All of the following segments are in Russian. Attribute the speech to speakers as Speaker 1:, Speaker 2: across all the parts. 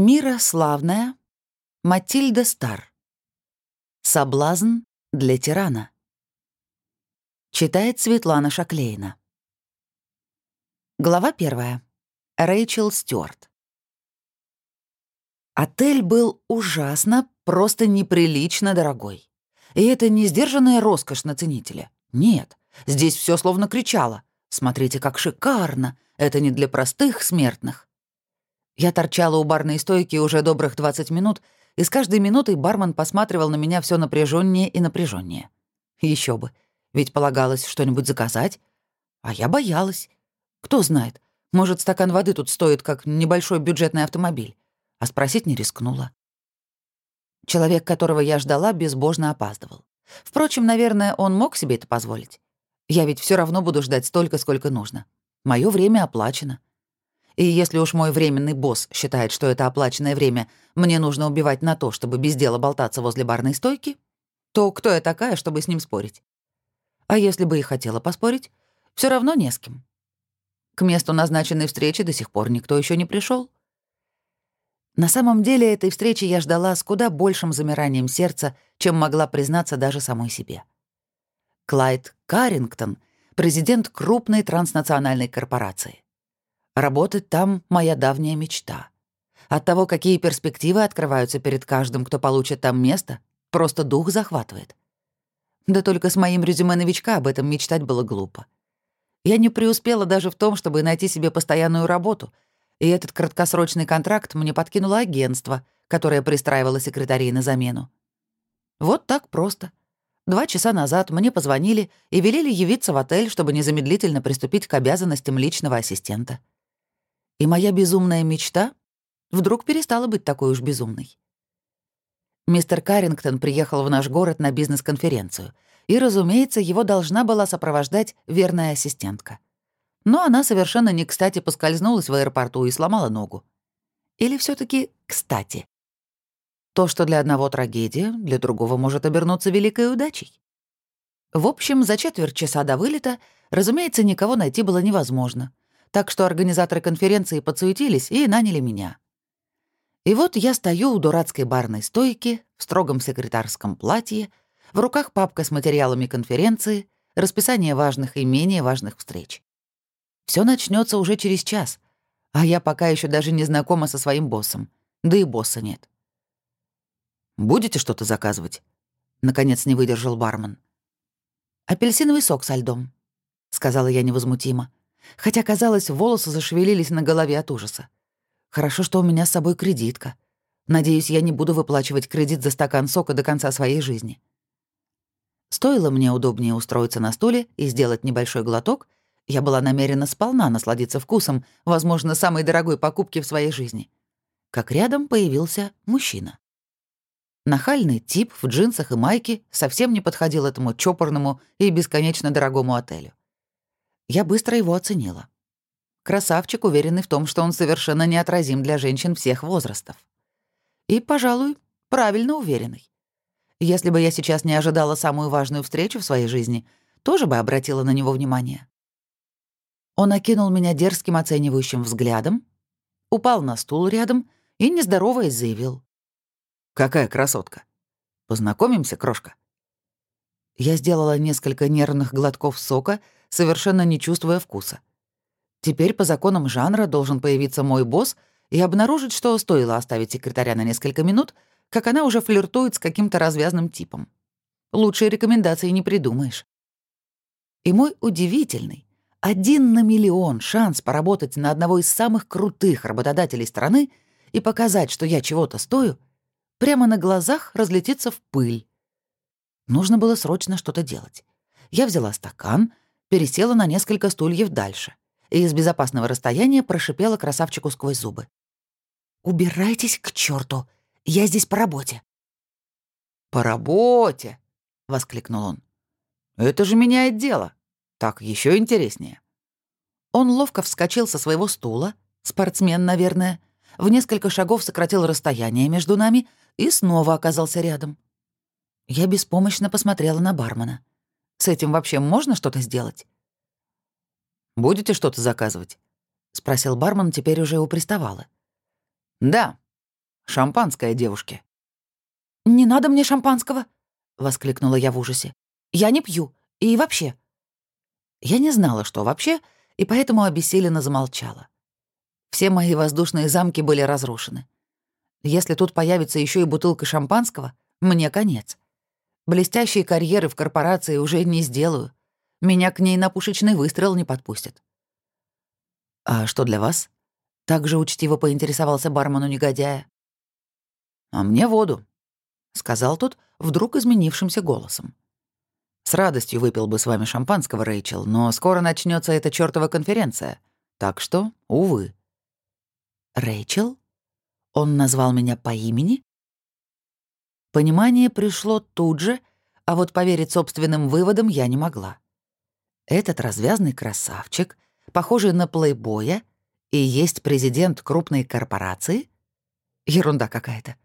Speaker 1: Мира славная, Матильда Стар. Соблазн для тирана. Читает Светлана Шаклейна. Глава первая. Рэйчел Стюарт. Отель был ужасно, просто неприлично дорогой. И это не сдержанная роскошь на ценителя. Нет, здесь все словно кричало. Смотрите, как шикарно! Это не для простых смертных. Я торчала у барной стойки уже добрых 20 минут, и с каждой минутой бармен посматривал на меня все напряженнее и напряженнее. Еще бы, ведь полагалось что-нибудь заказать. А я боялась. Кто знает, может, стакан воды тут стоит, как небольшой бюджетный автомобиль. А спросить не рискнула. Человек, которого я ждала, безбожно опаздывал. Впрочем, наверное, он мог себе это позволить. Я ведь все равно буду ждать столько, сколько нужно. Мое время оплачено. И если уж мой временный босс считает, что это оплаченное время мне нужно убивать на то, чтобы без дела болтаться возле барной стойки, то кто я такая, чтобы с ним спорить? А если бы и хотела поспорить, все равно не с кем. К месту назначенной встречи до сих пор никто еще не пришел. На самом деле этой встречи я ждала с куда большим замиранием сердца, чем могла признаться даже самой себе. Клайд Каррингтон — президент крупной транснациональной корпорации. Работать там — моя давняя мечта. От того, какие перспективы открываются перед каждым, кто получит там место, просто дух захватывает. Да только с моим резюме новичка об этом мечтать было глупо. Я не преуспела даже в том, чтобы найти себе постоянную работу, и этот краткосрочный контракт мне подкинуло агентство, которое пристраивало секретарей на замену. Вот так просто. Два часа назад мне позвонили и велели явиться в отель, чтобы незамедлительно приступить к обязанностям личного ассистента. И моя безумная мечта вдруг перестала быть такой уж безумной. Мистер Каррингтон приехал в наш город на бизнес-конференцию, и, разумеется, его должна была сопровождать верная ассистентка. Но она совершенно не кстати поскользнулась в аэропорту и сломала ногу. Или все таки кстати? То, что для одного трагедия, для другого может обернуться великой удачей. В общем, за четверть часа до вылета, разумеется, никого найти было невозможно — так что организаторы конференции подсуетились и наняли меня. И вот я стою у дурацкой барной стойки, в строгом секретарском платье, в руках папка с материалами конференции, расписание важных и менее важных встреч. Все начнется уже через час, а я пока еще даже не знакома со своим боссом, да и босса нет. «Будете что-то заказывать?» — наконец не выдержал бармен. «Апельсиновый сок со льдом», — сказала я невозмутимо хотя, казалось, волосы зашевелились на голове от ужаса. Хорошо, что у меня с собой кредитка. Надеюсь, я не буду выплачивать кредит за стакан сока до конца своей жизни. Стоило мне удобнее устроиться на стуле и сделать небольшой глоток, я была намерена сполна насладиться вкусом, возможно, самой дорогой покупки в своей жизни. Как рядом появился мужчина. Нахальный тип в джинсах и майке совсем не подходил этому чопорному и бесконечно дорогому отелю. Я быстро его оценила. Красавчик, уверенный в том, что он совершенно неотразим для женщин всех возрастов. И, пожалуй, правильно уверенный. Если бы я сейчас не ожидала самую важную встречу в своей жизни, тоже бы обратила на него внимание. Он окинул меня дерзким оценивающим взглядом, упал на стул рядом и, не здороваясь, заявил. «Какая красотка! Познакомимся, крошка?» Я сделала несколько нервных глотков сока — совершенно не чувствуя вкуса. Теперь по законам жанра должен появиться мой босс и обнаружить, что стоило оставить секретаря на несколько минут, как она уже флиртует с каким-то развязным типом. Лучшей рекомендации не придумаешь. И мой удивительный, один на миллион шанс поработать на одного из самых крутых работодателей страны и показать, что я чего-то стою, прямо на глазах разлетится в пыль. Нужно было срочно что-то делать. Я взяла стакан, пересела на несколько стульев дальше и из безопасного расстояния прошипела красавчику сквозь зубы. «Убирайтесь к черту! Я здесь по работе!» «По работе!» — воскликнул он. «Это же меняет дело. Так еще интереснее». Он ловко вскочил со своего стула, спортсмен, наверное, в несколько шагов сократил расстояние между нами и снова оказался рядом. Я беспомощно посмотрела на бармена. С этим вообще можно что-то сделать? «Будете что-то заказывать?» — спросил бармен теперь уже у приставала. «Да», Шампанское девушке».
Speaker 2: «Не надо мне шампанского!» — воскликнула я в ужасе. «Я не пью. И вообще...» Я не знала, что вообще, и поэтому обессиленно замолчала. Все мои воздушные замки были разрушены. Если тут появится еще и бутылка шампанского, мне конец. Блестящие карьеры в корпорации уже не сделаю. Меня к ней на пушечный выстрел не подпустят. «А что для вас?» — также учтиво поинтересовался бармену негодяя. «А мне воду», — сказал тот вдруг изменившимся голосом. «С радостью выпил бы с вами шампанского, Рэйчел, но скоро начнется эта чёртова конференция. Так что, увы». «Рэйчел? Он назвал меня по имени?» Понимание пришло тут же, а вот поверить собственным выводам я не могла. Этот развязный красавчик, похожий на плейбоя, и есть президент крупной корпорации? Ерунда какая-то.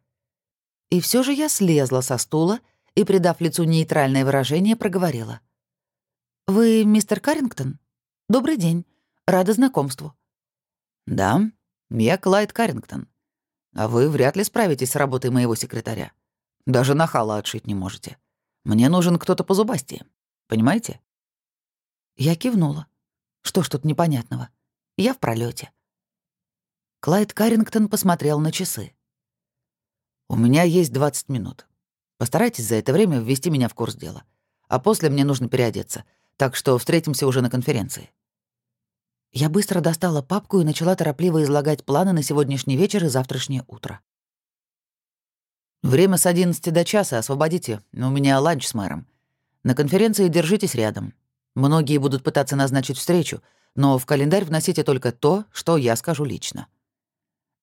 Speaker 2: И все же я слезла со стула и, придав лицу нейтральное выражение, проговорила. «Вы мистер Каррингтон? Добрый день. Рада знакомству».
Speaker 1: «Да, я Клайд Каррингтон. А вы вряд ли справитесь с работой моего секретаря. Даже нахала отшить не можете. Мне нужен кто-то по зубасти. Понимаете?»
Speaker 2: Я кивнула. Что ж тут непонятного? Я в пролете.
Speaker 1: Клайд Каррингтон посмотрел на часы. «У меня есть 20 минут. Постарайтесь за это время ввести меня в курс дела. А после мне нужно переодеться, так что встретимся уже на конференции».
Speaker 2: Я быстро достала папку и начала торопливо излагать планы на сегодняшний вечер и завтрашнее утро.
Speaker 1: Время с 11 до часа освободите. У меня ланч с мэром. На конференции держитесь рядом. Многие будут пытаться назначить встречу, но в календарь вносите только то, что я скажу лично».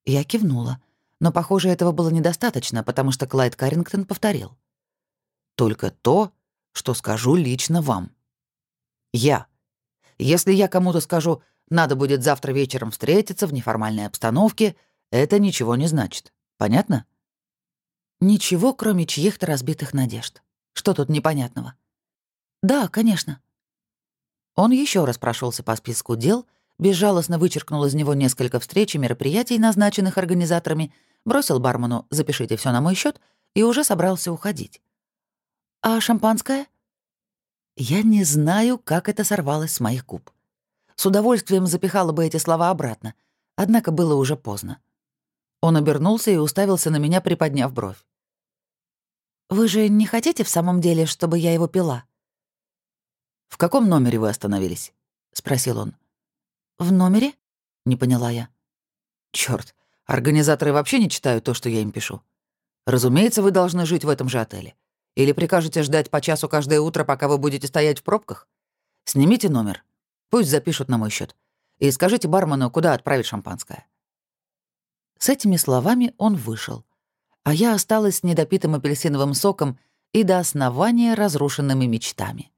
Speaker 2: Я кивнула, но, похоже, этого было недостаточно, потому что Клайд Каррингтон повторил.
Speaker 1: «Только то, что скажу лично вам. Я. Если я кому-то скажу, надо будет завтра вечером встретиться в неформальной обстановке, это ничего не значит. Понятно?»
Speaker 2: Ничего, кроме чьих-то разбитых надежд. Что тут непонятного? Да, конечно. Он еще раз прошелся по списку дел, безжалостно вычеркнул из него несколько встреч и мероприятий, назначенных организаторами, бросил бармену «запишите все на мой счет и уже собрался уходить. «А шампанское?» Я не знаю, как это сорвалось с моих губ. С удовольствием запихала бы эти слова обратно, однако было уже поздно. Он обернулся и уставился на меня, приподняв бровь. «Вы же не хотите в самом деле, чтобы я его пила?»
Speaker 1: «В каком номере вы остановились?» — спросил он.
Speaker 2: «В номере?» — не поняла я.
Speaker 1: Черт, организаторы вообще не читают то, что я им пишу. Разумеется, вы должны жить в этом же отеле. Или прикажете ждать по часу каждое утро, пока вы будете стоять в пробках? Снимите номер. Пусть запишут на мой счет. И скажите бармену, куда отправить шампанское». С этими словами он вышел а я осталась с недопитым апельсиновым соком и до основания разрушенными мечтами.